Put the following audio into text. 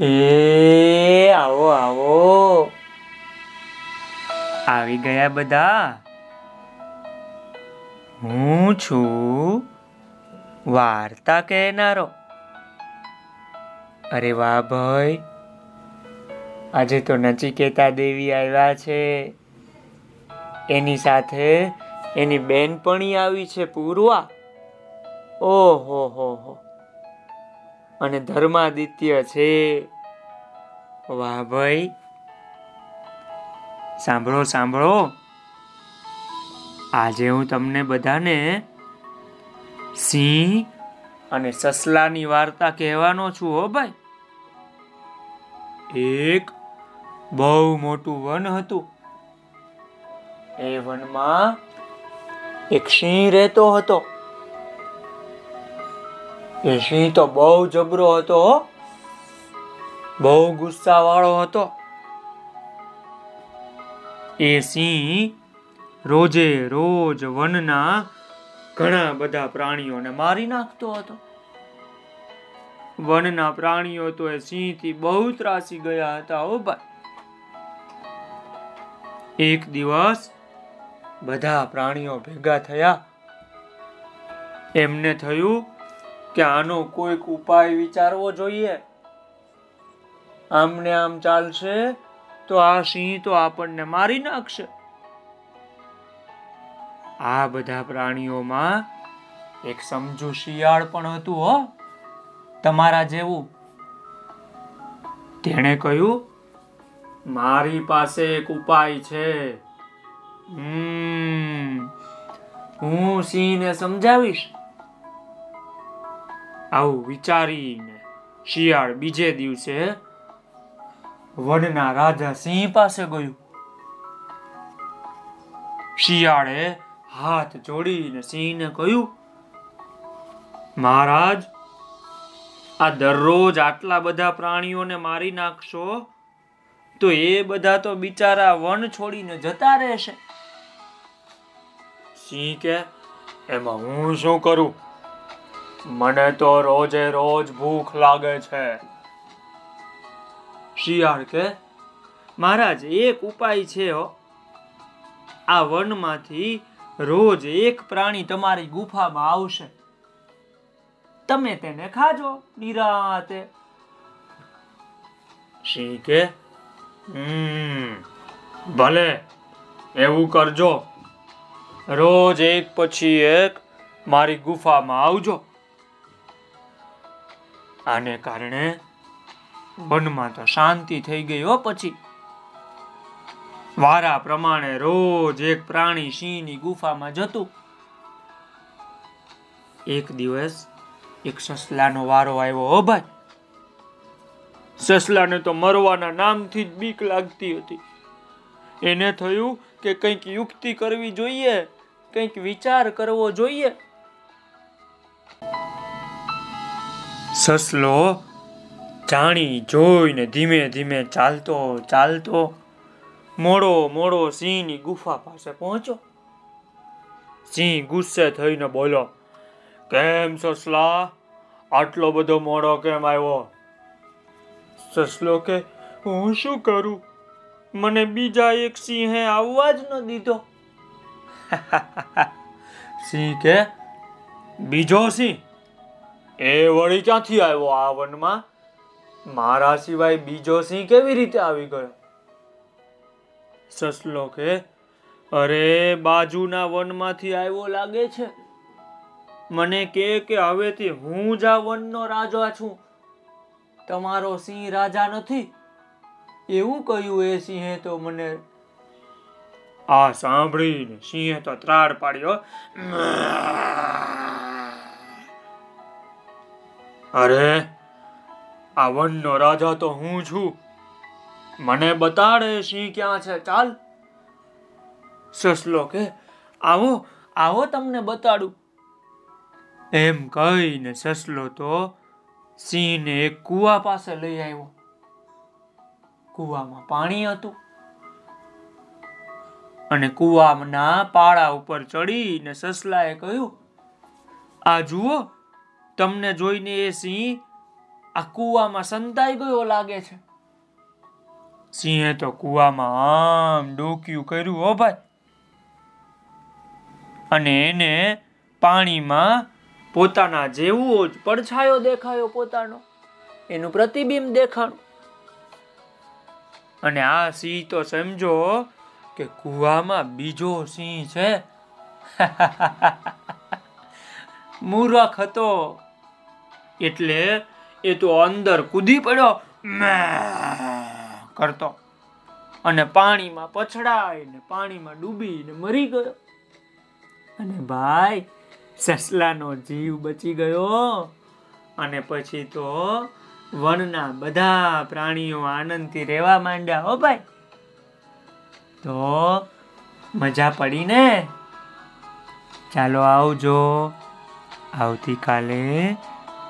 એ, આવો આવો. આવી ગયા બધા? હું છું વાર્તા કહેનારો. અરે વાહ ભાઈ. આજે તો નચિકેતા દેવી આવ્યા છે. એની સાથે એની બેનપણી આવી છે, પૂર્વા. ઓહો, હો હો. અને ધર્માદિત્ય છે. વાહ ભાઈ. સાંભળો સાંભળો. આજે હું તમને બધાને સિંહ અને સસલાની વાર્તા કહેવાનો છું હો ભાઈ. એક બહુ મોટું વન હતું. એ વનમાં એક સિંહ રહેતો હતો. એ સિંહ તો બહુ જબરો હતો બહુ ગુસ્સા વાળો હતો. એ સિંહ રોજે રોજ વનના ઘણા બધા પ્રાણીઓને મારી નાખતો હતો. વનના પ્રાણીઓ તો એ સિંહથી બહુ ત્રાસી ગયા હતા ઓ ભાઈ. એક દિવસ બધા પ્રાણીઓ ભેગા થયા. એમને થયું કે આનો કોઈક ઉપાય વિચારવો જોઈએ? આમને આમ ચાલશે તો આ સિંહ તો આપણને મારી નાખશે. આ બધા પ્રાણીઓમાં એક સમજુ શિયાળ પણ હતું, હો. તમારા જેવું. તેણે કહ્યું, મારી પાસે એક ઉપાય છે. હું સિંહને સમજાવીશ. આવું વિચારીને શિયાળ બીજે દિવસે વનના રાજા સિંહ પાસે ગયું. શિયાળે હાથ જોડીને સિંહને કહ્યું, મહારાજ, આ દરરોજ આટલા બધા પ્રાણીઓને મારી નાખશો તો એ બધા તો બિચારા વન છોડીને જતા રહેશે. સિંહ કે, એમાં હું શું કરું? મને તો રોજે રોજ ભૂખ લાગે છે. શિયાળ કે? મહારાજ એક ઉપાય છે હો. આ વનમાંથી રોજ એક પ્રાણી તમારી ગુફામાં આવશે. તમે તેને ખાજો નિરાતે. સિંહ કે? ભલે એવું કરજો. રોજ એક પછી એક મારી ગુફામાં આવજો. આને કારણે વનમાં તો શાંતિ થઈ ગઈ હો પછી. વારા પ્રમાણે રોજ એક પ્રાણી સિંહની ગુફામાં જતું. એક દિવસ એક સસલાનો વારો આવ્યો હો ભાઈ. સસલાને તો મરવાના નામથી જ બીક લાગતી હતી. એને થયું કે કંઈક યુક્તિ કરવી જોઈએ, કંઈક વિચાર કરવો જોઈએ. સસલો જાણી, જોઈને ધીમે ધીમે ચાલતો ચાલતો, મોડો મોડો સિંહની ગુફા પાસે પહોંચ્યો. સિંહ ગુસ્સે થઈને બોલો કેમ સસલા? આટલો બધો મોડો કેમ આવ્યો? સસલો કે, હું શું કરું? મને બીજા એક સિંહે આવવા જ ન દીધો. સિંહ કે, બીજો સિંહ એ વળી ક્યાંથી આવ્યો આ વનમાં? મારા સિવાય બીજો સિંહ કેવી રીતે આવી ગયો? સસલો કે, અરે, બાજુના વનમાંથી આવ્યો લાગે છે. મને કે કે હવેથી હું જ આ વનનો રાજા છું. તમારો સિંહ રાજા નથી. એવું કહ્યું એ સિંહે તો મને. આ સાંભળીને સિંહે તો ત્રાડ પાડ્યો. અરે આ વનનો રાજા તો હું છું. મને બતાડે સિંહ ક્યાં છે? ચાલ. સસલો કે, આવો આવો તમને બતાડું. એમ કહીને સસલો તો સિંહને એક કુવા પાસે લઈ આવ્યો. કુવામાં પાણી હતું. અને કુવાના પાળા ઉપર ચડીને સસલાએ કહ્યું, આ જુઓ તમને જોઈને એ સિંહ આ કૂવામાં સંતાઈ ગયો લાગે છે. સિંહે તો કૂવામાં આમ ડોક્યું કર્યું, હો ભાઈ. અને એને પાણીમાં પોતાના જેવો જ પડછાયો દેખાયો પોતાનો. એનું પ્રતિબિંબ દેખાણું. અને આ સિંહ તો સમજો કે કૂવામાં બીજો સિંહ છે. મૂરખ હતો. એટલે એ તો અંદર કૂદી પડ્યો કરતો. અને પાણીમાં પછડાઈને, પાણીમાં ડૂબીને મરી ગયો. અને ભાઈ, સસલાનો જીવ બચી ગયો. અને પછી તો વનના બધા પ્રાણીઓ આનંદથી રહેવા માંડ્યા હો ભાઈ. તો મજા પડી ને ચાલો આવજો. આવતીકાલે